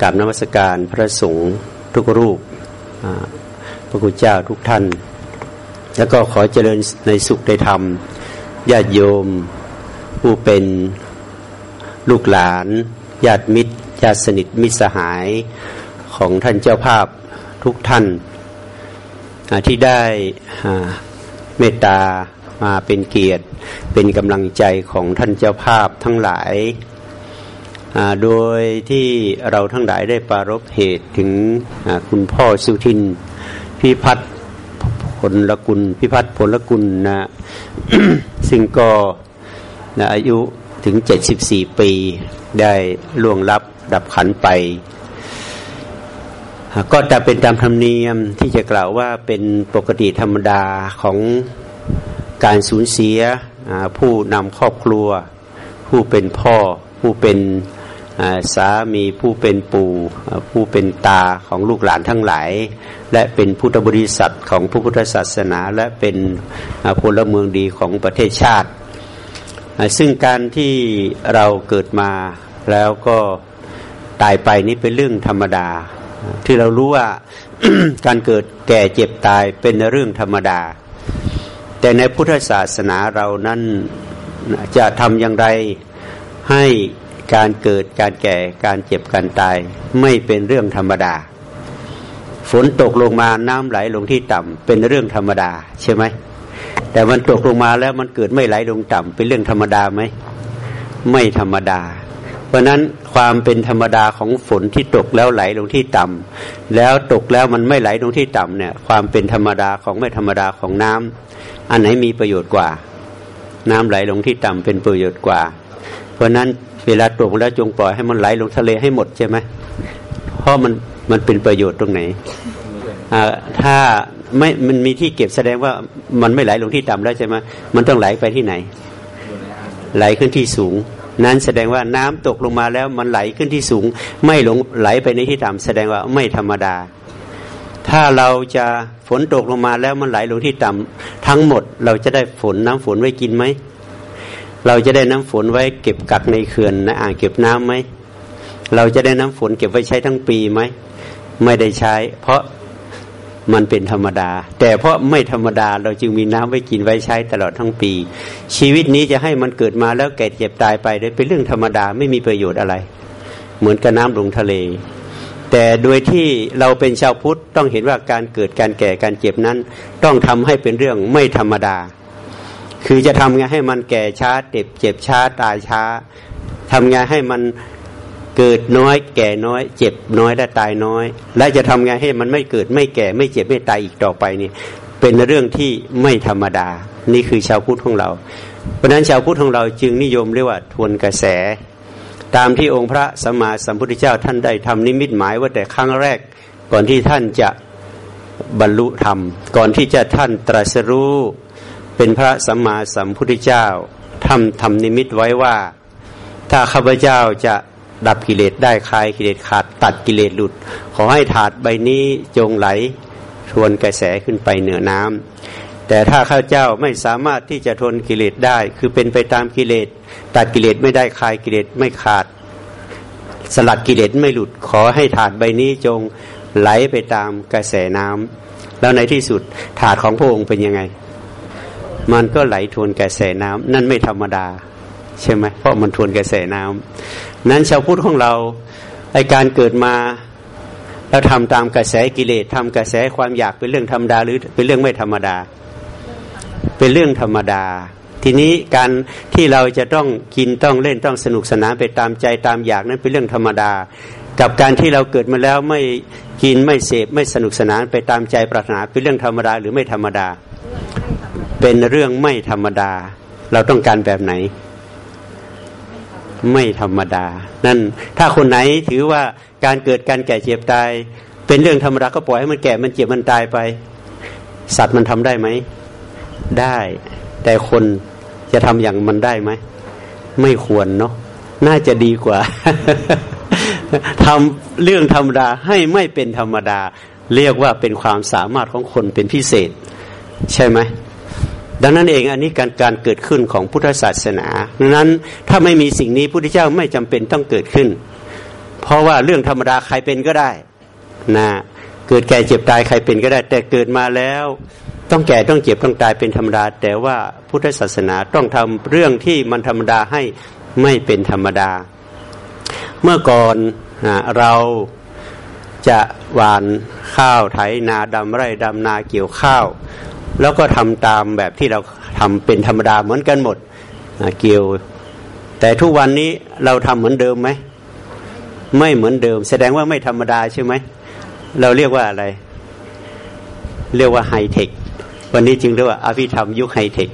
กราบนมัสการพระสงฆ์ทุกรูปพระคุณเจ้าทุกท่าน แล้วก็ขอเจริญในสุขในธรรมญาติโยม ผู้เป็นลูกหลานญาติมิตรญาติสนิทมิตรสหายของท่านเจ้าภาพทุกท่าน ที่ได้เมตตามาเป็นเกียรติ เป็นกำลังใจของท่านเจ้าภาพทั้งหลาย โดยที่เราทั้งหลายได้ปารบเหตุถึงคุณพ่อสุทินพิพัฒน์ผลลกุล พิพัฒน์ผลลกุลนะซึ่งก็นะอายุถึงเจ็ดสิบสี่ปีได้ล่วงลับดับขันไป ก็จะเป็นตามธรรมเนียมที่จะกล่าวว่าเป็นปกติธรรมดาของการสูญเสียผู้นำครอบครัว ผู้เป็นพ่อ ผู้เป็น สามีผู้เป็นปู่ผู้เป็นตาของลูกหลานทั้งหลาย และเป็นพุทธบริษัทของพระพุทธศาสนา และเป็นพลเมืองดีของประเทศชาติ ซึ่งการที่เราเกิดมาแล้วก็ตายไปนี่เป็นเรื่องธรรมดา ที่เรารู้ว่าการเกิดแก่เจ็บตายเป็นเรื่องธรรมดา แต่ในพุทธศาสนาเรานั้นจะทำอย่างไรให้ การเกิดการแก่การเจ็บการตาย ไม่เป็นเรื่องธรรมดา ฝนตกลงมาน้ำไหลลงที่ต่ำเป็นเรื่องธรรมดาใช่ไหมแต่มันตกลงมาแล้วมันเกิดไม่ไหลลงต่ำเป็นเรื่องธรรมดาไหมไม่ธรรมดา เพราะนั้นความเป็นธรรมดาของฝนที่ตกแล้วไหลลงที่ต่ำแล้วตกแล้วมันไม่ไหลลงที่ต่ำเนี่ย ความเป็นธรรมดาของไม่ธรรมดาของน้ำอันไหนมีประโยชน์กว่า น้ำไหลลงที่ต่ำเป็นประโยชน์กว่า เพราะนั้น เวลาตกแล้วจงปล่อยให้มันไหลลงทะเลให้หมดใช่ไหมเพราะมันมันเป็นประโยชน์ตรงไหนถ้าไม่มันมีที่เก็บแสดงว่ามันไม่ไหลลงที่ต่ำแล้วใช่ไหมมันต้องไหลไปที่ไหน ไหลขึ้นที่สูง นั้นแสดงว่าน้ำตกลงมาแล้วมันไหลขึ้นที่สูง ไม่ลงไหลไปในที่ต่ำแสดงว่าไม่ธรรมดา ถ้าเราจะฝนตกลงมาแล้วมันไหลลงที่ต่ำทั้งหมดเราจะได้ฝนน้ำฝนไว้กินไหม เราจะได้น้ำฝนไว้เก็บกักในเขื่อนในอ่างเก็บน้ำไหมเราจะได้น้ำฝนเก็บไว้ใช้ทั้งปีไหมไม่ได้ใช้ เพราะมันเป็นธรรมดา แต่เพราะไม่ธรรมดาเราจึงมีน้ำไว้กินไว้ใช้ตลอดทั้งปี ชีวิตนี้จะให้มันเกิดมาแล้วแก่เจ็บตายไปได้เป็นเรื่องธรรมดาไม่มีประโยชน์อะไร เหมือนกับน้ำลงทะเล แต่โดยที่เราเป็นชาวพุทธต้องเห็นว่าการเกิดการแก่การเจ็บนั้น ต้องทำให้เป็นเรื่องไม่ธรรมดา คือจะทำไงให้มันแก่ช้าเจ็บเจ็บช้าตายช้าทำไงให้มันเกิดน้อย แก่น้อย เจ็บน้อยและตายน้อย และจะทำไงให้มันไม่เกิดไม่แก่ไม่เจ็บไม่ตายอีกต่อไปนี่เป็นเรื่องที่ไม่ธรรมดา นี่คือชาวพุทธของเรา เพราะนั้นชาวพุทธของเราจึงนิยมเรียกว่าทวนกระแส ตามที่องค์พระสัมมาสัมพุทธเจ้าท่านได้ทำนิมิตหมายว่าแต่ครั้งแรกก่อนที่ท่านจะบรรลุธรรม ก่อนที่จะท่านตรัสรู้ เป็นพระสัมมาสัมพุทธเจ้าทำทำนิมิตไว้ว่า ถ้าข้าพเจ้าจะดับกิเลสได้คลายกิเลสขาดตัดกิเลสหลุด ขอให้ถาดใบนี้จงไหลทวนกระแสขึ้นไปเหนือน้ำแต่ถ้าข้าเจ้าไม่สามารถที่จะทนกิเลสได้ คือเป็นไปตามกิเลสตัดกิเลสไม่ได้คลายกิเลสไม่ขาด สลัดกิเลสไม่หลุด ขอให้ถาดใบนี้จงไหลไปตามกระแสน้ำแล้วในที่สุดถาดของพระองค์เป็นยังไง มันก็ไหลทวนกระแสน้ำนั่นไม่ธรรมดา ใช่ไหมเพราะมันทวนกระแสน้ำนั้นชาวพุทธของเราไอการเกิดมาเราทำตามกระแสกิเลสทำกระแสความอยากเป็นเรื่องธรรมดาหรือเป็นเรื่องไม่ธรรมดา เป็นเรื่องธรรมดา ทีนี้การที่เราจะต้องกินต้องเล่นต้องสนุกสนานไปตามใจตามอยากนั้นเป็นเรื่องธรรมดา กับการที่เราเกิดมาแล้วไม่กินไม่เสพไม่สนุกสนานไปตามใจปรารถนาเป็นเรื่องธรรมดาหรือไม่ธรรมดา เป็นเรื่องไม่ธรรมดา เราต้องการแบบไหน ไม่ธรรมดา นั่น ถ้าคนไหนถือว่าการเกิดการแก่เจ็บตาย เป็นเรื่องธรรมดาก็ปล่อยให้มันแก่มันเจ็บมันตายไป สัตว์มันทำได้ไหม ได้ แต่คนจะทำอย่างมันได้ไหม ไม่ควรเนาะน่าจะดีกว่าทำเรื่องธรรมดาให้ไม่เป็นธรรมดา เรียกว่าเป็นความสามารถของคนเป็นพิเศษ ใช่ไหม ดังนั้นเองอันนี้การการเกิดขึ้นของพุทธศาสนาดังนั้นถ้าไม่มีสิ่งนี้พุทธเจ้าไม่จำเป็นต้องเกิดขึ้น เพราะว่าเรื่องธรรมดาใครเป็นก็ได้นะเกิดแก่เจ็บตายใครเป็นก็ได้ แต่เกิดมาแล้ว ต้องแก่ต้องเจ็บต้องตายเป็นธรรมดา แต่ว่าพุทธศาสนาต้องทำเรื่องที่มันธรรมดาให้ไม่เป็นธรรมดา เมื่อก่อนเราจะหวานข้าวไถนาดำไร่ดำนาเกี่ยวข้าว แล้วก็ทำตามแบบที่เราทำเป็นธรรมดาเหมือนกันหมดเกี่ยว แต่ทุกวันนี้เราทำเหมือนเดิมไหมไม่เหมือนเดิม แสดงว่าไม่ธรรมดาใช่ไหมเราเรียกว่าอะไร เรียกว่าไฮเทควันนี้จึงเรียกว่าอภิธรรมยุคไฮเทค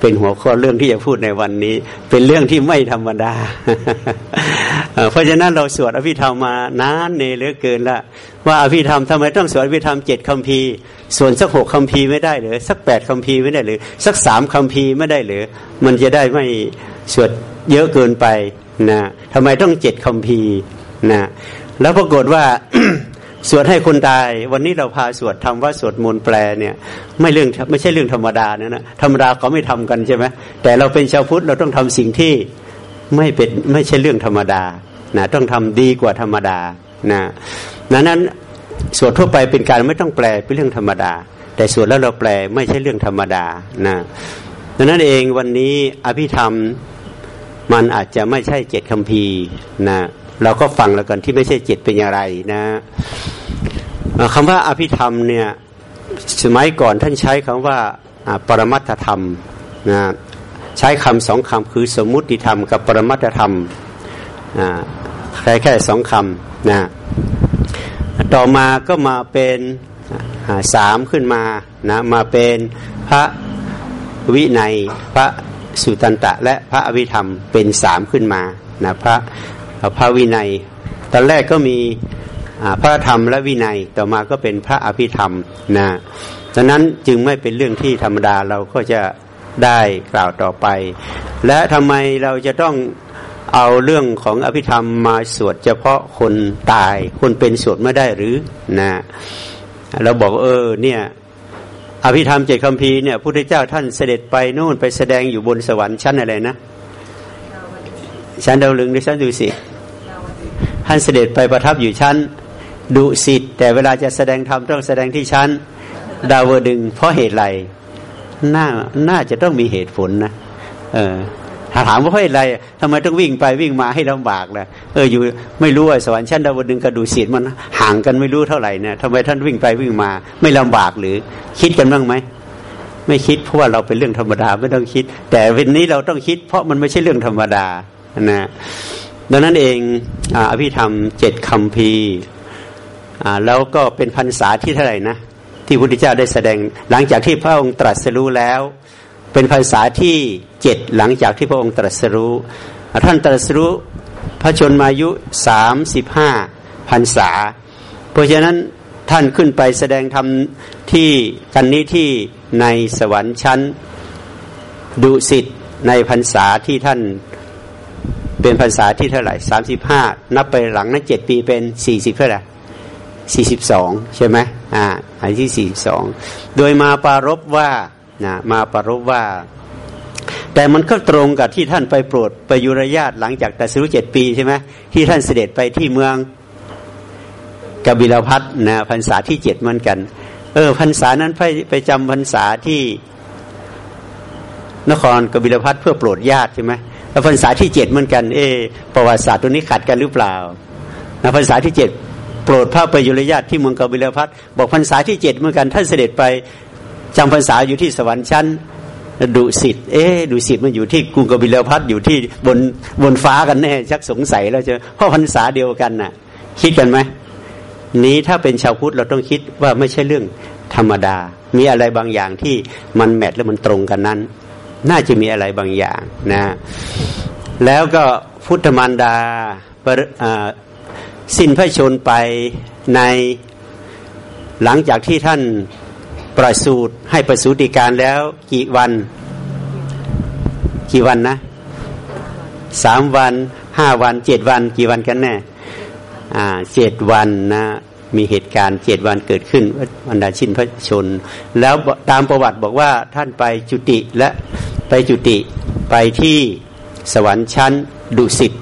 เป็นหัวข้อเรื่องที่จะพูดในวันนี้ เป็นเรื่องที่ไม่ธรรมดา เพราะฉะนั้นเราสวดอภิธรรมมานานเนเหลือเกินละว่าอภิธรรมทำไมต้องสวดอภิธรรมเจ็ดคำพีส่วนสักหกคำพีไม่ได้หรือสักแปดคำพีไม่ได้หรือ สักสามคำพีไม่ได้หรือ มันจะได้ไม่สวดเยอะเกินไปนะทำไมต้องเจ็ดคำพีนะแล้วปรากฏว่าสวดให้คนตาย วันนี้เราพาสวดทำว่าสวดมนต์แปลเนี่ย ไม่เรื่องไม่ใช่เรื่องธรรมดานะนะธรรมดาเขาไม่ทำกันใช่ไหมแต่เราเป็นชาวพุทธเราต้องทำสิ่งที่ไม่เป็นไม่ใช่เรื่องธรรมดา นะต้องทำดีกว่าธรรมดานะนั้นนั้นสวดทั่วไปเป็นการไม่ต้องแปลเป็นเรื่องธรรมดา แต่สวดแล้วเราแปลไม่ใช่เรื่องธรรมดานะดังนั้นเองวันนี้อภิธรรมมันอาจจะไม่ใช่เจ็ดคำพีนะเราก็ฟังแล้วกันที่ไม่ใช่เจ็ดเป็นอย่างไรนะคำว่าอภิธรรมเนี่ยสมัยก่อนท่านใช้คำว่าปรมัตถธรรมนะใช้คำสองคำคือสมมุติธรรมกับปรมัตถธรรม แค่แค่สองคำนะต่อมาก็มาเป็นสามขึ้นมานะมาเป็นพระวินัยพระสุตันตะ และพระอภิธรรมเป็นสามขึ้นมานะพระพระวินัย ตอนแรกก็มีพระธรรมและวินัยต่อมาก็เป็นพระอภิธรรมนะดังนั้นจึงไม่เป็นเรื่องที่ธรรมดาเราก็จะได้กล่าวต่อไป และทำไมเราจะต้อง เอาเรื่องของอภิธรรมมาสวดเฉพาะคนตาย คนเป็นสวดไม่ได้หรือนะเราบอกเออเนี่ยอภิธรรมเจดคำพีเนี่ยพุทธเจ้าท่านเสด็จไปนู่นไปแสดงอยู่บนสวรรค์ชั้นอะไรนะชั้นดาวลึงหรือชั้นดุสิตท่านเสด็จไปประทับอยู่ชั้นดุสิตแต่เวลาจะแสดงธรรมต้องแสดงที่ชั้นดาวดึงเพราะเหตุไรน่าน่าจะต้องมีเหตุผลนะเออ ถ้าถามว่าเพราะอะไรทำไมต้องวิ่งไปวิ่งมาให้ลำบากล่ะเอออยู่ไม่รู้ว่าสวรรค์ชั้นดาวดึงกับดุสิตมันห่างกันไม่รู้เท่าไหร่เนี่ยทำไมท่านวิ่งไปวิ่งมา ไม่ลำบากหรือ คิดกันบ้างไหมไม่คิดเพราะว่าเราเป็นเรื่องธรรมดาไม่ต้องคิด แต่วันนี้เราต้องคิด เพราะมันไม่ใช่เรื่องธรรมดานะดังนั้นเองอภิธรรมเจ็ดคำพีแล้วก็เป็นพรรษาที่เท่าไหร่นะที่พระพุทธเจ้าได้แสดงหลังจากที่พระองค์ตรัสรู้แล้ว เป็นพรรษาที่เจ็ดหลังจากที่พระองค์ตรัสรู้ ท่านตรัสรู้พระชนมายุสามสิบห้าพรรษา เพราะฉะนั้นท่านขึ้นไปแสดงธรรมที่กันนี้ที่ในสวรรค์ชั้นดุสิตในพรรษาที่ท่านเป็นพรรษาที่เท่าไหร่สามสิบห้านับไปหลังนั้นเจ็ดปีเป็นสี่สิบเท่าไหร่สี่สิบสองใช่ไหมอ่าอันที่สี่สองโดยมาปารบว่า นะมาปรบว่า แต่มันก็ตรงกับที่ท่านไปโปรดไปยุรญาตหลังจากแตัสรุเจ็ดปีใช่ไหมที่ท่านเสด็จไปที่เมืองกบิลพัทนะพรรษาที่เจ็ดเหมือนกัน เออพรรษานั้นไปไปจำพรรษาที่นครกบิลพัทเพื่อโปรดญาติใช่ไหมแล้วพรรษาที่เจ็ดเหมือนกัน เอประวัติศาสตร์ตัวนี้ขัดกันหรือเปล่านะพรรษาที่เจ็ดโปรดพระประยุรญาติที่เมืองกบิลพัทบอกพรรษาที่เจ็ดเหมือนกันท่านเสด็จไป จำพรรษาอยู่ที่สวรรค์ชั้นดุสิต เอ๊ดุสิตมันอยู่ที่กรุงกบิลพัทอยู่ที่บนบนฟ้ากันแน่ชักสงสัยแล้วเจอเพราะพรรษาเดียวกันน่ะ คิดกันไหมนี้ถ้าเป็นชาวพุทธเราต้องคิดว่าไม่ใช่เรื่องธรรมดา มีอะไรบางอย่างที่มันแมทและมันตรงกันนั้น น่าจะมีอะไรบางอย่างนะ แล้วก็พุทธมารดาสิ้นพระชนไปในหลังจากที่ท่าน ประสูติให้ประสูติการแล้วกี่วัน กี่วันนะสามวันห้าวันเจ็ดวัน กี่วันกันแน่อ่าเจ็ดวันนะมีเหตุการณ์เจ็ดวันเกิดขึ้นวันดาชินพระชน แล้วตามประวัติบอกว่าท่านไปจุติและไปจุติไปที่สวรรค์ชั้นดุสิต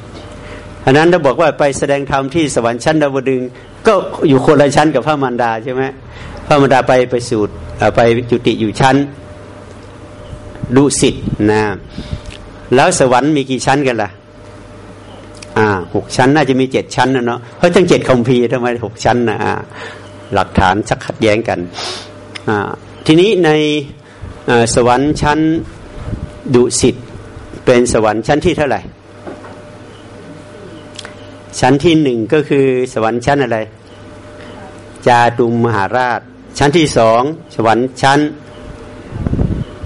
อันนั้นถ้าบอกว่าไปแสดงธรรมที่สวรรค์ชั้นดาวดึงก็อยู่คนละชั้นกับพระมารดาใช่ไหม พระมดาไปไปสูตรไปจุติอยู่ชั้นดุสิตนะแล้วสวรรค์มีกี่ชั้นกันล่ะอ่าหกชั้น น่าจะมีเจ็ดชั้นนะเนาะเพราะตั้งเจ็ดคอมพีทำไมหกชั้นนะหลักฐานชักขัดแย้งกันอ่าทีนี้ในสวรรค์ชั้นดุสิตเป็นสวรรค์ชั้นที่เท่าไหร่ ชั้นที่หนึ่งก็คือสวรรค์ชั้นอะไร จาตุมมหาราช ชั้นที่สองสวรรค์ชั้น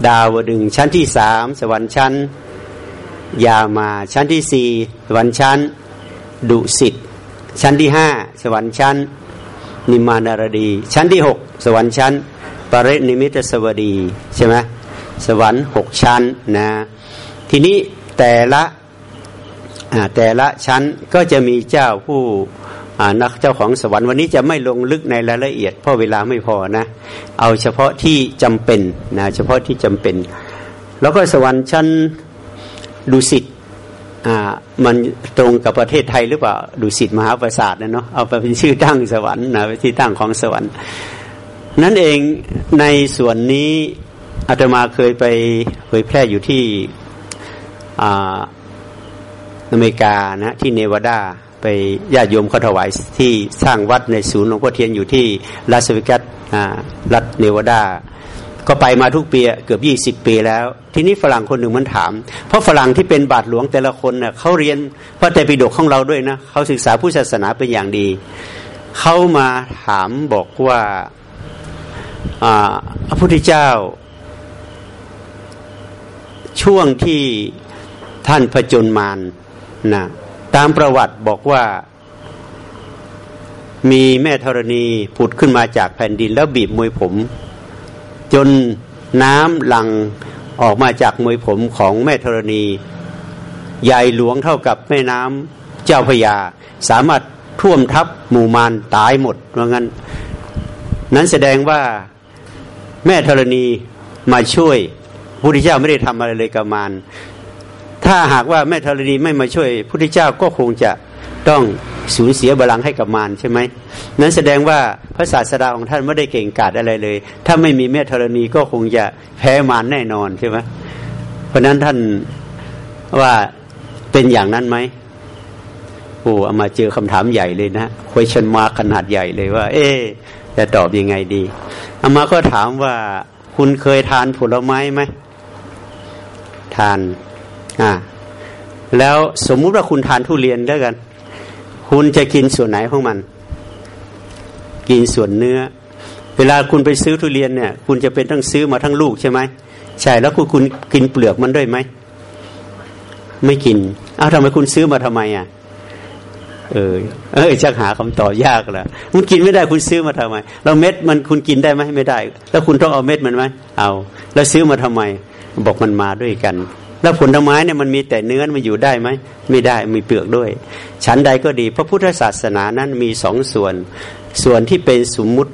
ดาวดึงชั้นที่สามสวรรค์ชั้น ยามาชั้นที่สี่สวรรค์ชั้น ดุสิตชั้นที่ห้าสวรรค์ชั้น นิมานารดี ชั้นที่หกสวรรค์ชั้น ปรินิมิตสวดีใช่ไหมสวรรค์หกชั้นนะทีนี้แต่ละแต่ละชั้นก็จะมีเจ้าผู้ นักเจ้าของสวรรค์วันนี้จะไม่ลงลึกในรายละเอียด เพราะเวลาไม่พอนะ เอาเฉพาะที่จำเป็นนะเฉพาะที่จำเป็น แล้วก็สวรรค์ชั้นดุสิตอ่ามันตรงกับประเทศไทยหรือเปล่าดุสิตมหาปราสาทนะเนาะเอาไปเป็นชื่อตั้งสวรรค์นะเป็นที่ตั้งของสวรรค์ นั่นเองในส่วนนี้อาตมาเคยไปเผยแพร่อยู่ที่อเมริกานะที่เนวาดา ไปญาติโยมเขาถวายที่สร้างวัดในศูนย์หลวงพ่อเทียนอยู่ที่ลาสเวกัสรัฐเนวาดา ก็ไปมาทุกปีเกือบยี่สิบปีแล้ว ทีนี้ฝรั่งคนหนึ่งมันถาม เพราะฝรั่งที่เป็นบาทหลวงแต่ละคนเน่ยเขาเรียนพระไตรปิฎกของเราด้วยนะเขาศึกษาผู้ศาสนาเป็นอย่างดีเขามาถามบอกว่าพระพุทธเจ้า ช่วงที่ท่านพระจนมารนะ ตามประวัติบอกว่า มีแม่ธรณีผุดขึ้นมาจากแผ่นดินแล้วบีบมวยผม จนน้ำหลังออกมาจากมวยผมของแม่ธรณี ใหญ่หลวงเท่ากับแม่น้ำเจ้าพยา สามารถท่วมทับหมู่มารตายหมดว่างั้น นั้นแสดงว่าแม่ธรณีมาช่วยพระพุทธเจ้าไม่ได้ทำอะไรเลยกับมาร ถ้าหากว่าแม่ธรณีไม่มาช่วยพุทธเจ้าก็คงจะต้องสูญเสียบาลังให้กับมารใช่ไหมนั้นแสดงว่าพระศาสดาของท่านไม่ได้เก่งกาจอะไรเลย ถ้าไม่มีแม่ธรณีก็คงจะแพ้มารแน่นอนใช่ไหมเพราะนั้นท่านว่าเป็นอย่างนั้นไหมโอ้เอามาเจอคำถามใหญ่เลยนะคุยชันมาขนาดใหญ่เลยว่า เอ๊จะตอบยังไงดีอามาก็ถามว่าคุณเคยทานผลไม้ไหมทาน อ่าแล้วสมมุติว่าคุณทานทุเรียนด้วยกัน คุณจะกินส่วนไหนของมัน กินส่วนเนื้อ เวลาคุณไปซื้อทุเรียนเนี่ย คุณจะเป็นต้องซื้อมาทั้งลูกใช่ไหมใช่แล้วคุณคุณกินเปลือกมันด้วยไหมไม่กินอ้าวทำไมคุณซื้อมาทำไมอะเออเออจะหาคำตอบยากแล้วคุณกินไม่ได้คุณซื้อมาทำไม เราเม็ดมันคุณกินได้ไหมไม่ได้ แล้วคุณต้องเอาเม็ดมันไหมเอา แล้วซื้อมาทำไม บอกมันมาด้วยกัน แล้วผลไม้เนี่ยมันมีแต่เนื้อมันอยู่ได้ไหมไม่ได้มีเปลือกด้วย ชั้นใดก็ดี พระพุทธศาสนานั้นมีสองส่วน ส่วนที่เป็นสมมุติ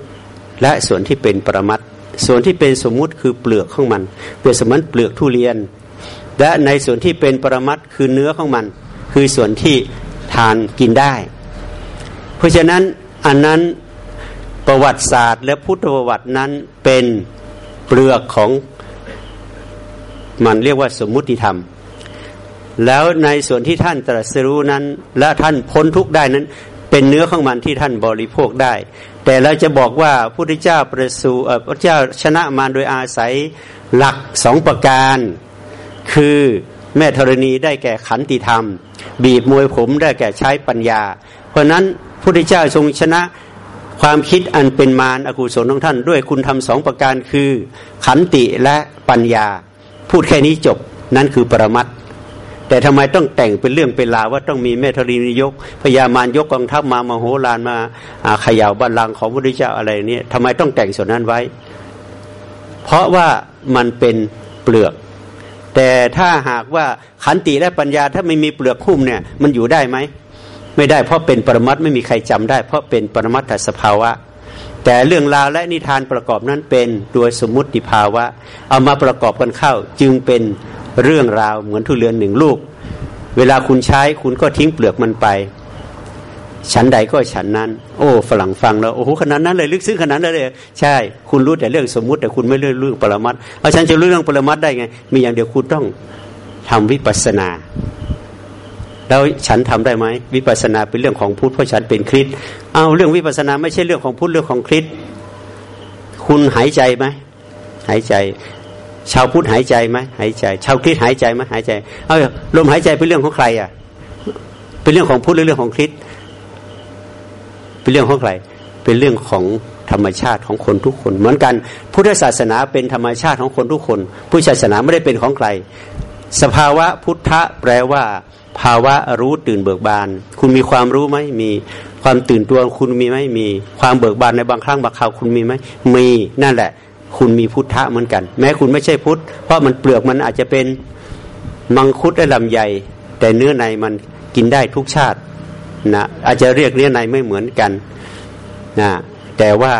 และส่วนที่เป็นปรมัตส่วนที่เป็นสมมุติคือเปลือกของมัน เปลือกสมันเปลือกทุเรียน และในส่วนที่เป็นปรมัตคือเนื้อของมัน คือส่วนที่ทานกินได้ เพราะฉะนั้นอันนั้นประวัติศาสตร์ และพุทธประวัตินั้นเป็นเปลือกของ มันเรียกว่าสมมุติธรรม แล้วในส่วนที่ท่านตรัสรู้นั้น และท่านพ้นทุกได้นั้น เป็นเนื้อของมันที่ท่านบริโภคได้ แต่เราจะบอกว่าพระพุทธเจ้าประสูพระเจ้าชนะมารโดยอาศัยหลักสองประการ คือแม่ธรณีได้แก่ขันติธรรม บีบมวยผมได้แก่ใช้ปัญญา เพราะนั้นพุทธเจ้าทรงชนะความคิดอันเป็นมารอกุศลของท่าน ด้วยคุณทำสองประการคือ ขันติและปัญญา พูดแค่นี้จบนั่นคือปรมัตแต่ทำไมต้องแต่งเป็นเรื่องเป็นราวว่าต้องมีเมธรีนิยกพญามารยกกองทัพมามาโหรานมาขย่าวบัลลังก์ของพระพุทธเจ้าอะไรเนี่ยทำไมต้องแต่งส่วนนั้นไว้ เพราะว่ามันเป็นเปลือก แต่ถ้าหากว่าขันติและปัญญาถ้าไม่มีเปลือกคุ้มเนี่ย มันอยู่ได้ไหมไม่ได้เพราะเป็นปรมัตไม่มีใครจำได้ เพราะเป็นปรมัตถสภาวะ แต่เรื่องราวและนิทานประกอบนั้นเป็นตัวสมมติภาวะ เอามาประกอบกันเข้า จึงเป็นเรื่องราวเหมือนทุเรียนหนึ่งลูก เวลาคุณใช้คุณก็ทิ้งเปลือกมันไป ฉันใดก็ฉันนั้น โอ้ฝรั่งฟังแล้วโอ้โหขนาดนั้นเลยลึกซึ้งขนาดนั้นเลย ใช่ คุณรู้แต่เรื่องสมมุติ แต่คุณไม่รู้เรื่องปรมัตเอาฉันจะรู้เรื่องปรมัตได้ไง มีอย่างเดียวคุณต้องทำวิปัสสนา แล้วฉันทำได้ไหมวิปัสนาเป็นเรื่องของพุทธเพราะฉันเป็นคริสเอาเรื่องวิปัสสนาไม่ใช่เรื่องของพุทธเรื่องของคริสคุณหายใจไหมหายใจ ชาวพุทธหายใจไหมหายใจ ชาวคริสหายใจไหมหายใจ เอาลมหายใจเป็นเรื่องของใครอะ เป็นเรื่องของพุทธหรือเรื่องของคริสเป็นเรื่องของใคร เป็นเรื่องของธรรมชาติของคนทุกคน เหมือนกัน พุทธศาสนาเป็นธรรมชาติของคนทุกคน พุทธศาสนาไม่ได้เป็นของใคร สภาวะพุทธะแปลว่า ภาวะรู้ตื่นเบิกบาน คุณมีความรู้ไหมมีความตื่นตัวคุณมีไหมมี ความเบิกบานในบางครั้งบางคราวคุณมีไหมมีนั่นแหละ คุณมีพุทธะเหมือนกัน แม้คุณไม่ใช่พุทธ เพราะมันเปลือกมันอาจจะเป็นมังคุดและลำใหญ่แต่เนื้อในมันกินได้ทุกชาตินะอาจจะเรียกเนื้อในไม่เหมือนกันนะแต่ว่า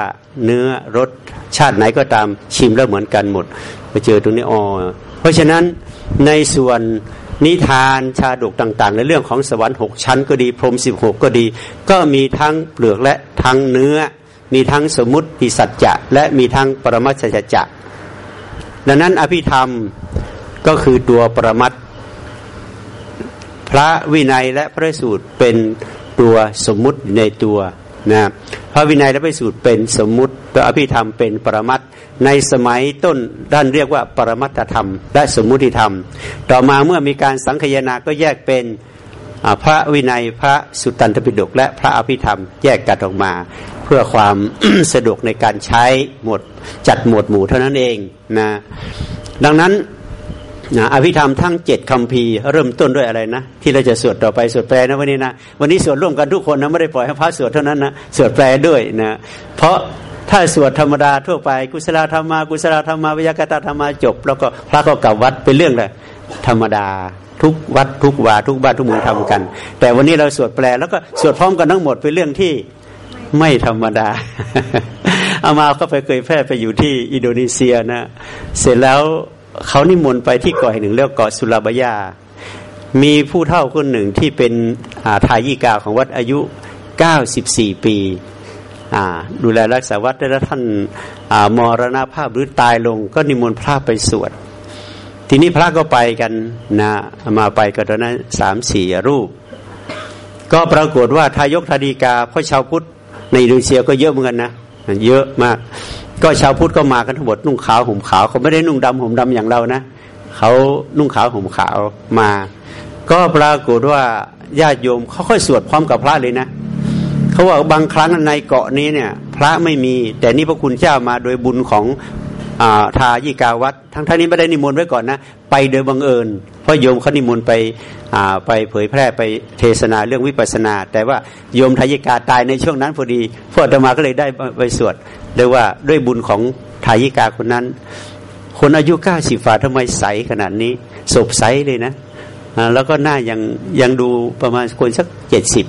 เนื้อรสชาติไหนก็ตามชิมแล้วเหมือนกันหมดไปเจอตรงนี้อ๋อเพราะฉะนั้นในส่วน นิทานชาดกต่างๆ ในเรื่องของสวรรค์หกชั้นก็ดี พรมสิบหกก็ดี ก็มีทั้งเปลือกและทั้งเนื้อ มีทั้งสมมติสัจจะ และมีทั้งปรมัตสัจจะ ดังนั้นอภิธรรมก็คือตัวปรมัตพระวินัยและพระสูตรเป็นตัวสมมุติในตัว นะพระวินัยและพระสูตรเป็นสมมุติตัวอภิธรรมเป็นปรมัตในสมัยต้นด้านเรียกว่าปรมัตธรรม และสมมุติธรรม ต่อมาเมื่อมีการสังคยนาก็แยกเป็นพระวินัยพระสุตตันตปิฎกและพระอภิธรรมแยกกันออกมา เพื่อความสะดวกในการใช้หมดจัดหมวดหมู่เท่านั้นเองนะดังนั้น นะอภิธรรมทั้งเจ็ดคำพีเริ่มต้นด้วยอะไรนะ ที่เราจะสวดต่อไปสวดแปลนะวันนี้นะวันนี้สวดร่วมกันทุกคนนะไม่ได้ปล่อยให้พระสวดเท่านั้นนะสวดแปลด้วยนะเพราะถ้าสวดธรรมดาทั่วไป กุศลธรรมากุศลธรรมาวิยากตธรรมาจบ แล้วก็พระก็กลับวัดเป็นเรื่องเลยธรรมดาทุกวัดทุกวาทุกบ้านทุกเมืองทำกัน แต่วันนี้เราสวดแปลแล้วก็สวดพร้อมกันทั้งหมดเป็นเรื่องที่ไม่ธรรมดาเอามาเขาไปเคยแพร่ไปอยู่ที่อินโดนีเซียนะ เสร็จแล้ว เขานิมนต์ไปที่เกาะแห่งหนึ่งเรียกเกาะสุราบยา มีผู้เฒ่าคนหนึ่งที่เป็นทายิกาของวัดอายุ 94 ปีดูแลรักษาวัดแล้วท่านมรณภาพหรือตายลง ก็นิมนต์พระไปสวด ทีนี้พระก็ไปกันนะมาไปกันตอนนั้นสามสี่รูป ก็ปรากฏว่าทายกทาดีกาเพราะชาวพุทธในอินโดนีเซียก็เยอะเหมือนกันนะ เยอะมาก ก็ชาวพุทธก็มากันทั้งหมดนุ่งขาวห่มขาวเขาไม่ได้นุ่งดำห่มดำอย่างเรานะเขานุ่งขาวห่มขาวมา ก็ปรากฏว่าญาติโยมเขาค่อยสวดพร้อมกับพระเลยนะเขาว่าบางครั้งในเกาะนี้เนี่ย พระไม่มี แต่นี่พระคุณเจ้ามาโดยบุญของ ทายิกาวัดทั้งท่านนี้ไม่ได้นิมนต์ไว้ก่อนนะ ไปโดยบังเอิญ เพราะโยมเขานิมนต์ไปไปเผยแพร่ไปเทศนาเรื่องวิปัสนา แต่ว่าโยมทายิกาตายในช่วงนั้นพอดีพวกธรรมาก็เลยได้ไปสวดเรียกว่าด้วยบุญของทายิกาคนนั้น คนอายุเก้าสิบฝ่าทำไมใสขนาดนี้ศพใสเลยนะแล้วก็หน้ายังยังดูประมาณคนสักเจ็ดสิบ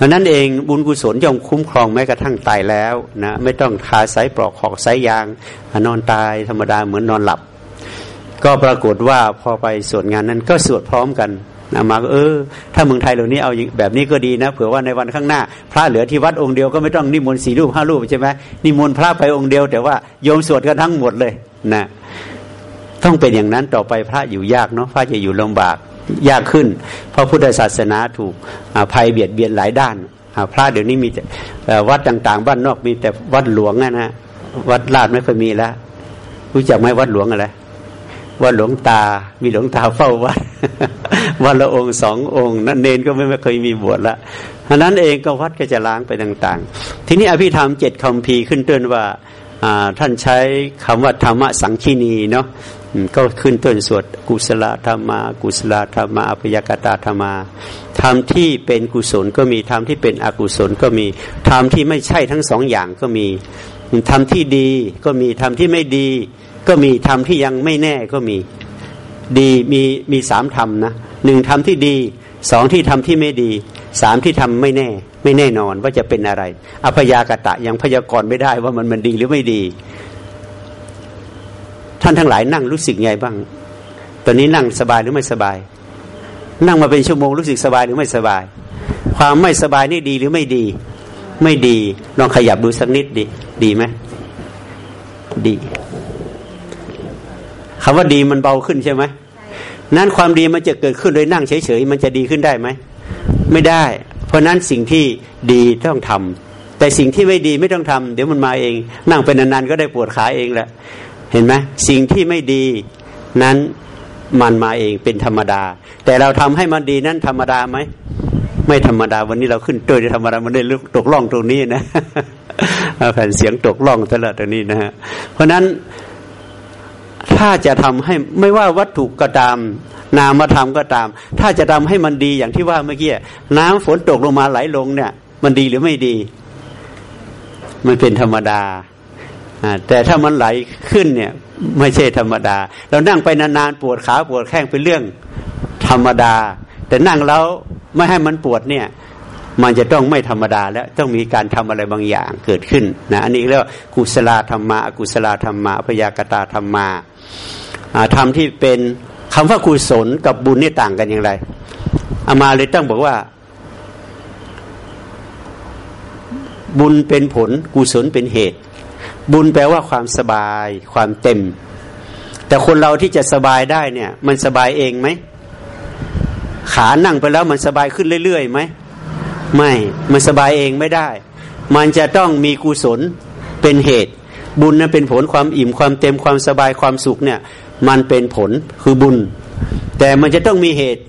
ดังนั้นเองบุญกุศลย่อมคุ้มครองแม้กระทั่งตายแล้วนะไม่ต้องคาไซปลอกหอกไซยาง นอนตายธรรมดาเหมือนนอนหลับ ก็ปรากฏว่าพอไปสวดงานนั้นก็สวดพร้อมกันนะมาเออ ถ้าเมืองไทยเหล่านี้เอาแบบนี้ก็ดีนะเผื่อว่าในวันข้างหน้า พระเหลือที่วัดองค์เดียวก็ไม่ต้องนิมนต์สี่รูปห้ารูปใช่ไหมนิมนต์พระไปองค์เดียว แต่ว่าโยมสวดกันทั้งหมดเลยนะต้องเป็นอย่างนั้นต่อไปพระอยู่ยากเนาะพระจะอยู่ลำบาก ยากขึ้น เพราะพุทธศาสนาถูกภัยเบียดเบียนหลายด้านพระเดี๋ยวนี้มีแต่วัดต่าง ๆ บ้านนอกมีแต่วัดหลวงนะฮะวัดลาดไม่ค่อยมีแล้วรู้จักไหมวัดหลวงอะไรวัดหลวงตา มีหลวงตาเฝ้าวัดวันละองค์สององค์ นั่นเนนก็ไม่เคยมีบวชละเพราะนั้นเองก็วัดก็จะล้างไปต่าง ๆ ทีนี้อภิธรรมเจ็ดคำพีขึ้นเต้นว่าท่านใช้คำว่าธรรมะสังคีนีเนาะ ก็ขึ้นต้นสวดกุศลธรรมา กุศลธรรมาอภยกตาธรรมาธรรมที่เป็นกุศลก็มีธรรมที่เป็นอกุศลก็มีธรรมที่ไม่ใช่ทั้งสองอย่างก็มีธรรมที่ดีก็มีธรรมที่ไม่ดี ก็มีธรรมที่ยังไม่แน่ก็มีดีมีมีสามธรรมนะหนึ่งธรรมที่ดีสองที่ทำที่ไม่ดีสามที่ทำไม่แน่ ไม่แน่นอนว่าจะเป็นอะไรอภยากตะยังพยากรณ์ไม่ได้ว่ามันมันดีหรือไม่ดี ท่านทั้งหลายนั่งรู้สึกไงบ้าง ตอนนี้นั่งสบายหรือไม่สบาย นั่งมาเป็นชั่วโมงรู้สึกสบายหรือไม่สบาย ความไม่สบายนี่ดีหรือไม่ดี ไม่ดีลองขยับดูสักนิดดีดีไหมดีคำว่าดีมันเบาขึ้นใช่ไหมนั้นความดีมันจะเกิดขึ้นโดยนั่งเฉยๆมันจะดีขึ้นได้ไหมไม่ได้ เพราะนั้นสิ่งที่ดีต้องทำแต่สิ่งที่ไม่ดีไม่ต้องทำเดี๋ยวมันมาเอง นั่งเป็นนานๆก็ได้ปวดขาเองแหละ เห็นไหมสิ่งที่ไม่ดีนั้นมันมาเองเป็นธรรมดา แต่เราทำให้มันดีนั้นธรรมดาไหมไม่ธรรมดาวันนี้เราขึ้นตัวธรรมดามันได้ตกล่องตรงนี้นะแผ่นเสียงตกล่องตลอดตรงนี้นะฮะเพราะนั้นถ้าจะทำให้ไม่ว่าวัตถุก็ตาม นามธรรมก็ตาม ถ้าจะทำให้มันดีอย่างที่ว่าเมื่อกี้น้ำฝนตกลงมาไหลลงเนี่ย มันดีหรือไม่ดี มันเป็นธรรมดา แต่ถ้ามันไหลขึ้นเนี่ยไม่ใช่ธรรมดา เรานั่งไปนานๆปวดขาปวดแข้งเป็นเรื่องธรรมดา แต่นั่งแล้วไม่ให้มันปวดเนี่ย มันจะต้องไม่ธรรมดาแล้วต้องมีการทำอะไรบางอย่างเกิดขึ้นนะอันนี้เรียกว่ากุศลธรรมะอกุศลธรรมะพยากตาธรรมะธรรมที่เป็นคำว่ากุศลกับบุญนี่ต่างกันอย่างไรอามาเลยต้องบอกว่า บุญเป็นผลกุศลเป็นเหตุ บุญแปลว่าความสบาย ความเต็ม แต่คนเราที่จะสบายได้เนี่ย มันสบายเองไหมขานั่งไปแล้วมันสบายขึ้นเรื่อยๆไหมไม่ มันสบายเองไม่ได้ มันจะต้องมีกุศลเป็นเหตุ บุญนั้นเป็นผลความอิ่มความเต็มความสบายความสุขเนี่ย มันเป็นผลคือบุญ แต่มันจะต้องมีเหตุ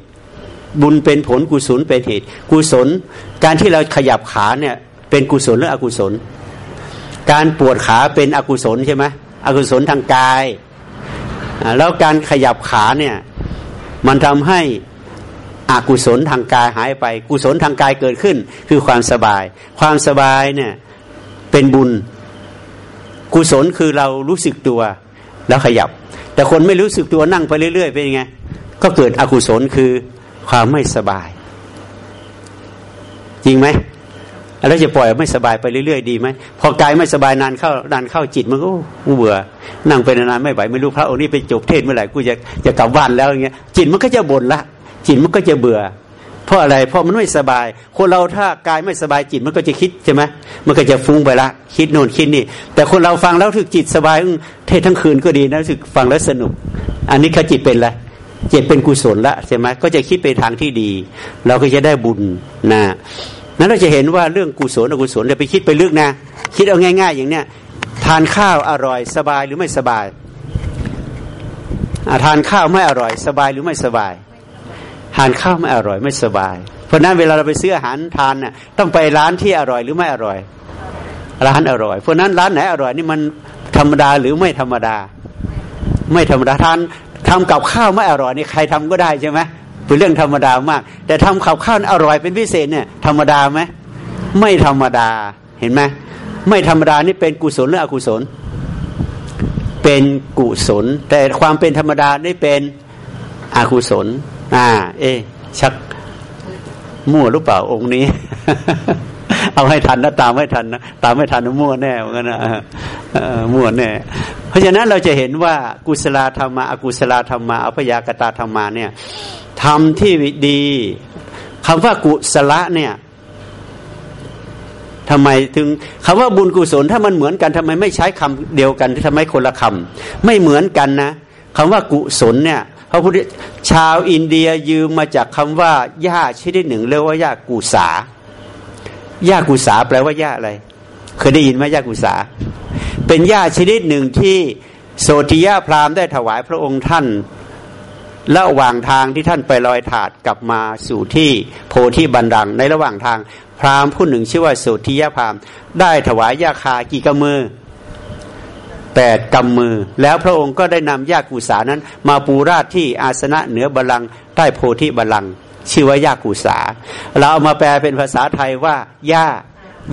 บุญเป็นผลกุศลเป็นเหตุ กุศล การที่เราขยับขาเนี่ย เป็นกุศลหรืออกุศล การปวดขาเป็นอกุศลใช่ไหมอกุศลทางกาย แล้วการขยับขาเนี่ยมันทำให้อกุศลทางกายหายไป กุศลทางกายเกิดขึ้น คือความสบาย ความสบายเนี่ยเป็นบุญ กุศลคือเรารู้สึกตัวแล้วขยับ แต่คนไม่รู้สึกตัวนั่งไปเรื่อย ๆ เป็นยังไงก็เกิดอกุศลคือความไม่สบาย จริงไหม แล้วจะปล่อยไม่สบายไปเรื่อยๆดีไหมพอกายไม่สบายนานเข้านานเข้าจิตมันก็เบื่อ นั่งไปนานไม่ไหวไม่รู้พระองค์นี้ไปจบเทศเมื่อไหร่กูจะจะกลับบ้านแล้วอย่างเงี้ยจิตมันก็จะบ่นละ จิตมันก็จะเบื่อ เพราะอะไรเพราะมันไม่สบาย คนเราถ้ากายไม่สบายจิตมันก็จะคิดใช่ไหมมันก็จะฟุ้งไปละ คิดโน่นคิดนี่ แต่คนเราฟังแล้วถึกจิตสบายเทศทั้งคืนก็ดีนะรู้สึกฟังแล้วสนุก อันนี้เขาจิตเป็นอะไรจิตเป็นกุศลละใช่ไหมก็จะคิดไปทางที่ดี เราก็จะได้บุญนะ นั้นเราจะเห็นว่าเรื่องกุศลอกุศลเนี่ยไปคิดไปลึกนะ คิดเอาง่าย ๆ อย่างเนี้ยทานข้าวอร่อยสบายหรือไม่สบายทานข้าวไม่อร่อย สบายหรือไม่สบาย ทานข้าวไม่อร่อยไม่สบาย เพราะนั้นเวลาเราไปซื้ออาหารทานน่ะต้องไปร้านที่อร่อยหรือไม่อร่อย ร้านอร่อย เพราะนั้นร้านไหนอร่อยนี่มันธรรมดาหรือไม่ธรรมดา ไม่ธรรมดาทานทำกับข้าวไม่อร่อยนี่ใครทำก็ได้ใช่ไหม เป็นเรื่องธรรมดามาก แต่ทำกับข้าวอร่อยเป็นพิเศษเนี่ยธรรมดาไหมไม่ธรรมดาเห็นไหมไม่ธรรมดานี่เป็นกุศลหรืออกุศล เป็นกุศล แต่ความเป็นธรรมดานี่เป็นอกุศล อ่า เอ๊ชักมั่วหรือเปล่าองค์นี้ เอาให้ทันนะตามให้ทันนะตามไม่ทันมั่วแน่เหมือนกันนะมั่วแน่ เพราะฉะนั้นเราจะเห็นว่ากุศลธรรมะอกุศลธรรมะอภยากตาธรรมะเนี่ย ทำที่ดีคำว่ากุศลเนี่ยทำไมถึงคำว่าบุญกุศลถ้ามันเหมือนกันทำไมไม่ใช้คำเดียวกันทำไมคนละคำไม่เหมือนกันนะคำว่ากุศลเนี่ยพระพุทธชาวอินเดียยืมมาจากคำว่าหญ้าชนิดหนึ่งเรียกว่าหญ้ากุสาหญ้ากุสาแปลว่าหญ้าอะไร เคยได้ยินไหมหญ้ากุสา เป็นหญ้าชนิดหนึ่งที่โสติยาพราหมณ์ได้ถวายพระองค์ท่าน ระหว่างทางที่ท่านไปลอยถาดกลับมาสู่ที่โพธิบันดัง ในระหว่างทาง พราหมณ์ผู้หนึ่งชื่อว่าโสติยาพราหมณ์ ได้ถวายยาคากี่กำมือแปดกำมือ แล้วพระองค์ก็ได้นำยากุสานั้น มาปูราดที่อาสนะเหนือบัลลังก์ใต้โพธิบัลลังก์ชื่อว่ายากุสา เราเอามาแปลเป็นภาษาไทยว่าหญ้า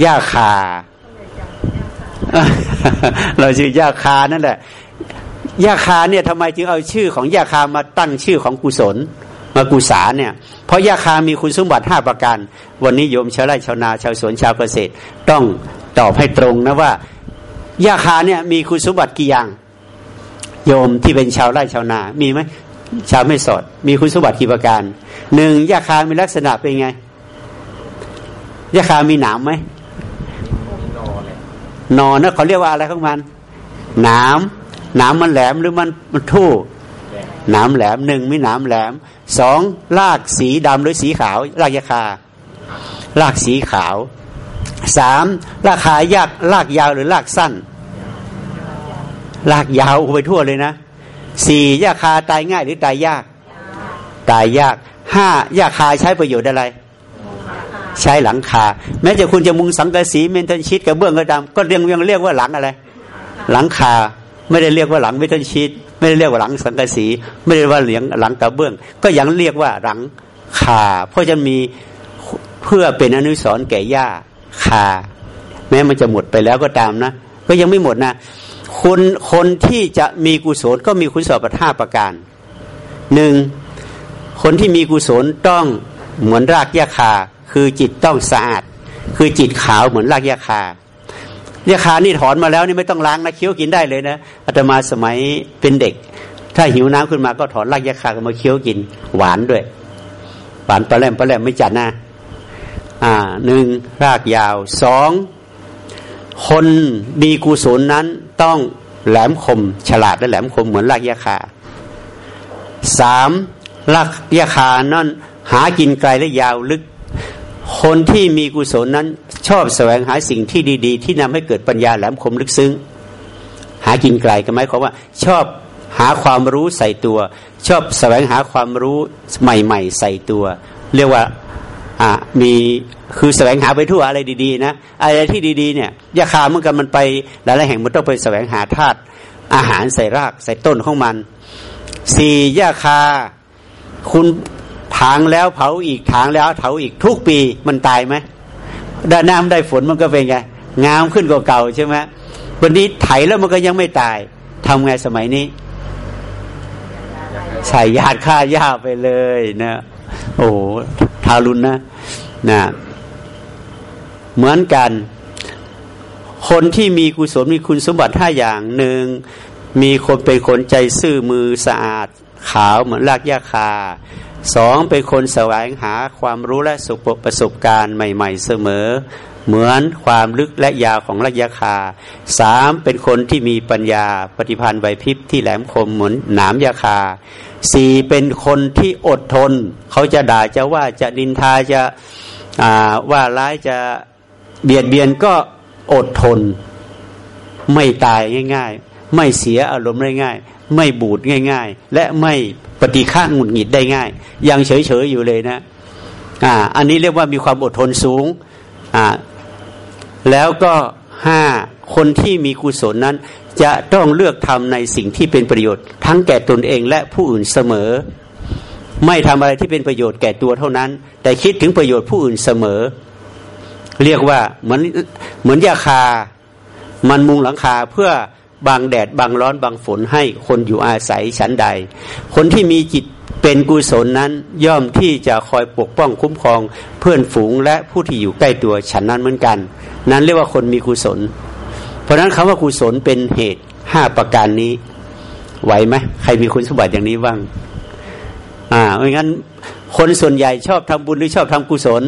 หญ้าคา เราชื่อหญ้าคานั่นแหละ หญ้าคาเนี่ยทำไมจึงเอาชื่อของหญ้าคามาตั้งชื่อของกุศลมากุสาเนี่ยเพราะหญ้าคามีคุณสมบัติห้าประการ วันนี้โยมชาวไร่ชาวนาชาวสวนชาวเกษตร ต้องตอบให้ตรงนะว่ายาคาเนี่ยมีคุณสมบัติกี่อย่าง โยมที่เป็นชาวไร่ชาวนามีไหมชาวไม่สอด มีคุณสมบัติกี่ประการหนึ่งยาคามีลักษณะเป็นไงยาคามีหนามไหมนอนนะเขาเรียกว่าอะไรของมันหนาม หนามมันแหลมหรือมันมันทู่หนามแหลมหนึ่งมีหนามแหลมสองลากสีดำหรือสีขาวลากยาคาลากสีขาวสามลากขายากลากยาวหรือลากสั้น ลากยาวไปทั่วเลยนะสี่ยาคาตายง่ายหรือตายยาก ตายยากห้ายาคาใช้ประโยชน์อะไร ใช้หลังคา แม้จะคุณจะมุงสังกะสีเมนทันชิดกับเบื้องกระดำก็เรียกยังเรียกว่าหลังอะไร หลังคา ไม่ได้เรียกว่าหลังเมทันชิดไม่ได้เรียกว่าหลังสังกะสี ไม่ได้ว่าเหลียงหลังกระเบื้อง ก็ยังเรียกว่าหลังคาเพราะจะมีเพื่อเป็นอนุสรณ์แก่ย่าคาแม้มันจะหมดไปแล้วก็ตามนะ ก็ยังไม่หมดนะคนคนที่จะมีกุศลก็มีคุณสมบัติห้าประการหนึ่งคนที่มีกุศลต้องเหมือนรากยาคา คือจิตต้องสะอาด คือจิตขาวเหมือนรากยาคา ยาคานี่ถอนมาแล้วนี่ไม่ต้องล้างนะเคี้ยวกินได้เลยนะอาตมาสมัยเป็นเด็ก ถ้าหิวน้ำขึ้นมาก็ถอนรากยาคากมาเคี้ยวกิน หวานด้วย หวานปลาแหลมปลาแหลมไม่จัดนะอ่าหนึ่งรากยาวสองคนมีกุศลนั้นต้องแหลมคม ฉลาดและแหลมคมเหมือนรากยาคาสามรากยาคานั่นหากินไกลและยาวลึก คนที่มีกุศลนั้น ชอบแสวงหาสิ่งที่ดี ๆ ที่นำให้เกิดปัญญาแหลมคมลึกซึ้ง หากินไกลก็หมายความว่า ชอบหาความรู้ใส่ตัว ชอบแสวงหาความรู้ใหม่ ๆ ใส่ตัว เรียกว่าอ่ามีคือแสวงหาไปทั่วอะไรดีๆนะอะไรที่ดีๆเนี่ยยาคาเมื่อกันมันไปหลายๆแห่งมันต้องไปแสวงหาธาตุอาหารใส่รากใส่ต้นของมันสี่ยาคา คุณ ถางแล้วเผาอีกถางแล้วเผาอีกทุกปีมันตายไหมได้น้ำได้ฝนมันก็เป็นไงงามขึ้นกว่าเก่าใช่ไหมวันนี้ไถแล้วมันก็ยังไม่ตายทำไงสมัยนี้ ใส่ยาฆ่าหญ้าไปเลยนะโอ้ทารุณนะนะเหมือนกัน คนที่มีกุศลมีคุณสมบัติห้าอย่างหนึ่งมีคนเป็นคนใจซื่อมือสะอาดขาวเหมือนรากหญ้าคา สองเป็นคนแสวงหาความรู้และสุขประสบการณ์ใหม่ ๆ เสมอ เหมือนความลึกและยาวของระยะคาสามเป็นคนที่มีปัญญาปฏิพันธ์ไหวพริบที่แหลมคมเหมือนหนามยาคาสี่เป็นคนที่อดทน เขาจะด่าจะว่าจะดินทาจะว่าร้ายจะเบียดเบียนก็อดทน ไม่ตายง่าย ๆ ไม่เสียอารมณ์ง่าย ไม่บูดง่าย ๆ และไม่ปฏิฆาหงุดหงิดได้ง่าย ยังเฉยๆอยู่เลยนะอ่าอันนี้เรียกว่ามีความอดทนสูงอ่าแล้วก็ห้าคนที่มีกุศลนั้น จะต้องเลือกทำในสิ่งที่เป็นประโยชน์ ทั้งแก่ตนเองและผู้อื่นเสมอ ไม่ทำอะไรที่เป็นประโยชน์แก่ตัวเท่านั้น แต่คิดถึงประโยชน์ผู้อื่นเสมอ เรียกว่าเหมือนเหมือนยาคา มันมุงหลังคาเพื่อ บางแดดบางร้อนบางฝนให้คนอยู่อาศัยชั้นใด คนที่มีจิตเป็นกุศลนั้นย่อมที่จะคอยปกป้องคุ้มครองเพื่อนฝูงและผู้ที่อยู่ใกล้ตัวฉันนั้นเหมือนกัน นั้นเรียกว่าคนมีกุศล เพราะฉะนั้นคำว่ากุศลเป็นเหตุห้าประการนี้ไหวไหมใครมีคุณสมบัติอย่างนี้บ้างอ่าไม่งั้น คนส่วนใหญ่ชอบทำบุญหรือชอบทำกุศล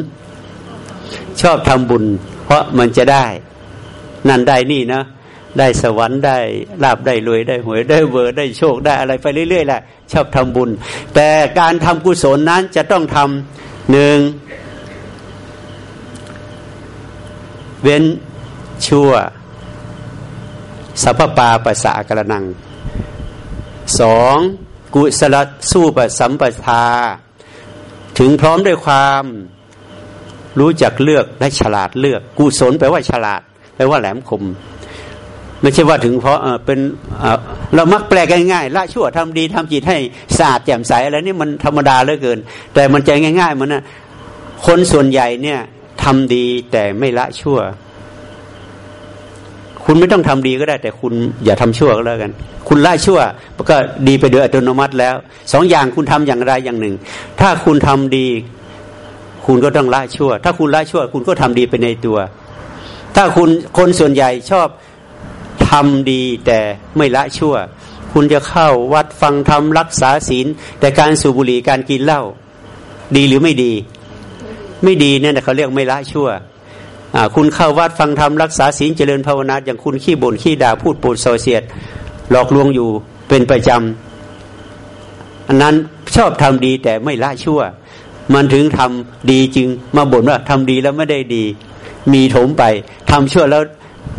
ชอบทำบุญ เพราะมันจะได้ นั่นได้นี่นะ ได้สวรรค์ได้ลาบได้รวยได้หวยได้เบอร์ได้โชคได้อะไรไปเรื่อยๆแหละชอบทำบุญ แต่การทำกุศลนั้นจะต้องทำหนึ่งเว้นชั่วสัพปาปัสสะกระนังสองกุศลสู้ปสัมปทา ถึงพร้อมด้วยความรู้จักเลือกและฉลาดเลือก กุศลแปลว่าฉลาดแปลว่าแหลมคม ไม่ใช่ว่าถึงเพราะเป็นเรามักแปลง่ายๆละชั่วทำดีทำจิตให้สะอาดแจ่มใสอะไรนี่มันธรรมดาเหลือเกิน แต่มันใจง่าย ๆ มันนะคนส่วนใหญ่เนี่ยทำดีแต่ไม่ละชั่ว คุณไม่ต้องทำดีก็ได้ แต่คุณอย่าทำชั่วก็แล้วกัน คุณละชั่วก็ดีไปโดยอัตโนมัติแล้วสองอย่างคุณทำอย่างไรอย่างหนึ่ง ถ้าคุณทำดี คุณก็ต้องละชั่ว ถ้าคุณละชั่ว คุณก็ทำดีไปในตัว ถ้าคุณคนส่วนใหญ่ชอบ ทำดีแต่ไม่ละชั่ว คุณจะเข้าวัดฟังธรรมรักษาศีล แต่การสูบบุหรี่การกินเหล้าดีหรือไม่ดี ไม่ดีเนั่นเขาเรียกไม่ละชั่วคุณเข้าวัดฟังธรรมรักษาศีลเจริญภาวนาอย่างคุณขี้บ่นขี้ด่าพูดปูดโซเสียด หลอกลวงอยู่เป็นประจำอันนั้นชอบทำดีแต่ไม่ละชั่ว มันถึงทำดีจึงมาบ่นว่าทำดีแล้วไม่ได้ดี มีถมไปทำชั่วแล้ว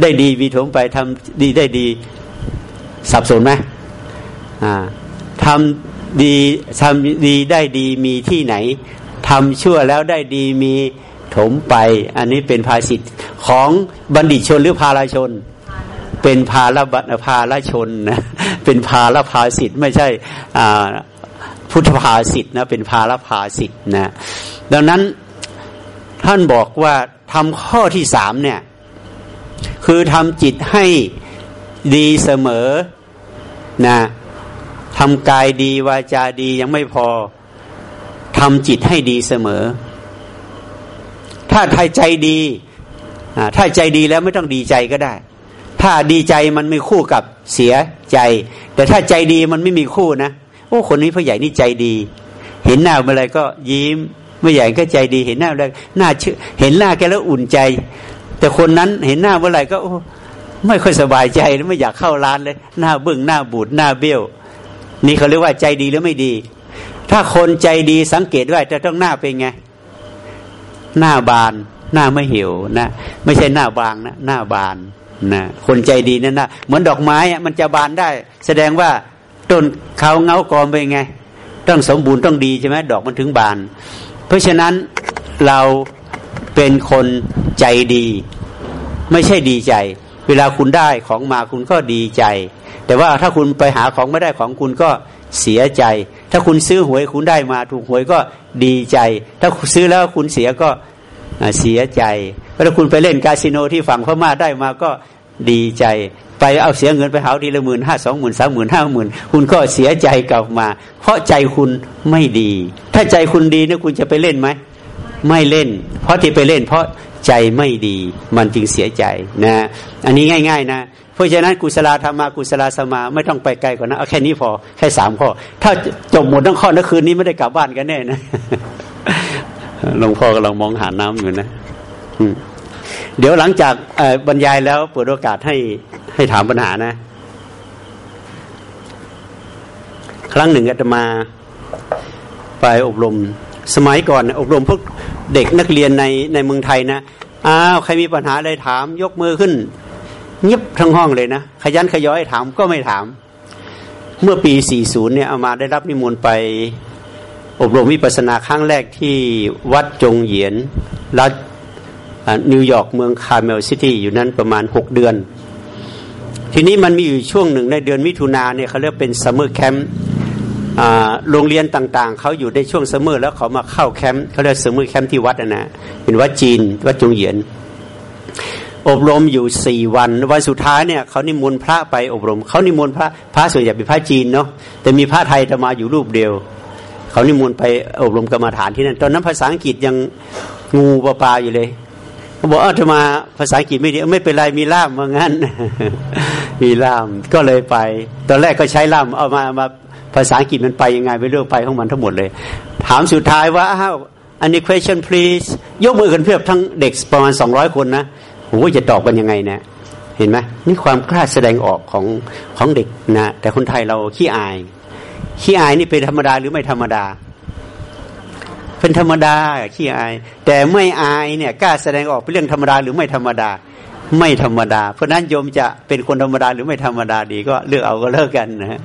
ได้ดีมีถมไปทำดีได้ดีสับสนไหมทำดีทำดีได้ดีมีที่ไหนทำชั่วแล้วได้ดีมีถมไป อันนี้เป็นภาษิตของบัณฑิตชนหรือภาลชน เป็นภาลบัณภาลชนนะเป็นภาลภาสิทธ์ไม่ใช่พุทธภาสิทธ์นะเป็นภาลภาสิทธ์นะดังนั้นท่านบอกว่าทำข้อที่สามเนี่ย คือทำจิตให้ดีเสมอนะทำกายดีวาจาดียังไม่พอทำจิตให้ดีเสมอ ถ้าไทยใจดีถ้าใจดีแล้วไม่ต้องดีใจก็ได้ ถ้าดีใจมันไม่คู่กับเสียใจ แต่ถ้าใจดีมันไม่มีคู่นะโอ้คนนี้พ่อใหญ่นี่ใจดี เห็นหน้าเมื่อไรก็ยิ้มเมื่อใหญ่ก็ใจดี เห็นหน้าอะไรหน้าเชื่อเห็นหน้าแกแล้วอุ่นใจ แต่คนนั้นเห็นหน้าเมื่อไหร่ก็โอ้ไม่ค่อยสบายใจไม่อยากเข้าร้านเลย หน้าเบื้องหน้าบูดหน้าเบี้ยว นี่เขาเรียกว่าใจดีหรือไม่ดี ถ้าคนใจดีสังเกตไว้จะต้องหน้าเป็นไง หน้าบาน หน้าไม่หี่ยวนะ ไม่ใช่หน้าบางนะ หน้าบานนะคนใจดีนั่นนะเหมือนดอกไม้มันจะบานได้ แสดงว่าต้นเขาเงากรมเป็นไง ต้องสมบูรณ์ต้องดีใช่ไหมดอกมันถึงบาน เพราะฉะนั้นเรา เป็นคนใจดี ไม่ใช่ดีใจ เวลาคุณได้ของมาคุณก็ดีใจ แต่ว่าถ้าคุณไปหาของไม่ได้ของคุณก็เสียใจ ถ้าคุณซื้อหวยคุณได้มาถูกหวยก็ดีใจ ถ้าซื้อแล้วคุณเสียก็เสียใจถ้าคุณไปเล่นคาสิโนที่ฝั่งพม่าได้มาก็ดีใจไปเอาเสียเงินไปหาทีละหมื่นห้าสองหมื่นสามหมื่นห้าหมื่นคุณก็เสียใจกลับมา เพราะใจคุณไม่ดี ถ้าใจคุณดีเนี่ยคุณจะไปเล่นไหม ไม่เล่น เพราะที่ไปเล่น เพราะใจไม่ดีมันจึงเสียใจนะ อันนี้ง่าย ๆ นะ เพราะฉะนั้นกุศลธรรมากุศลสมาไม่ต้องไปไกลกว่านั้นเอาแค่นี้พอแค่สามข้อ ถ้าจบหมดทั้งข้อนั้นคืนนี้ไม่ได้กลับบ้านกันแน่นะหลวงพ่อกำลังมองหาน้ำอยู่นะเดี๋ยวหลังจากบรรยายแล้วเปิดโอกาสให้ให้ถามปัญหานะ ครั้งหนึ่งอาตมาไปอบรม สมัยก่อนอบรมพวกเด็กนักเรียนในในเมืองไทยนะอ้าวใครมีปัญหาอะไรถามยกมือขึ้นเงียบทั้งห้องเลยนะขยันขย้อยถามก็ไม่ถาม เมื่อปี 40 เนี่ยเอามาได้รับนิมนต์ไปอบรมวิปัสนาครั้งแรกที่วัดจงเหยียนรัฐนิวยอร์กเมืองคาร์เมลซิตี้อยู่นั้นประมาณ 6 เดือน ทีนี้มันมีอยู่ช่วงหนึ่งในเดือนมิถุนาเนี่ยเขาเรียกเป็น summer camp โรงเรียนต่างๆ เขาอยู่ในช่วง summer แล้วเขามาเข้าแคมป์เขาเรียก summer camp ที่วัดนะเป็นวัดจีนวัดจงเหยียน อบรมอยู่สี่วันวันสุดท้ายเนี่ยเขานิมนต์พระไปอบรมเขานิมนต์พระพระส่วนใหญ่เป็นพระจีนเนาะแต่มีพระไทยจะมาอยู่รูปเดียวเขานิมนต์ไปอบรมกรรมฐานที่นั่นตอนนั้นภาษาอังกฤษยังงูปลาปลาอยู่เลยเขาบอกเออจะมาภาษาอังกฤษไม่ดีไม่เป็นไรมีล่ามว่างั้น มีล่ามก็เลยไป ตอนแรกก็ใช้ล่ามเอามามา ภาษาอังกฤษมันไปยังไงไปเรื่องไปของมันทั้งหมดเลย ถามสุดท้ายว่าอ้าวอันนี้ question please ยกมือกันเพียบทั้งเด็กประมาณสองร้อยคนนะโอ้จะตอบกันยังไงเนี่ยเห็นไหมนี่ความกล้าแสดงออกของของเด็กนะแต่คนไทยเราขี้อายขี้อายนี่เป็นธรรมดาหรือไม่ธรรมดา เป็นธรรมดาขี้อาย แต่ไม่อายเนี่ยกล้าแสดงออกเป็นเรื่องธรรมดาหรือไม่ธรรมดา ไม่ธรรมดา เพราะนั้นโยมจะเป็นคนธรรมดาหรือไม่ธรรมดาดีก็เลือกเอาก็เลิกกันนะ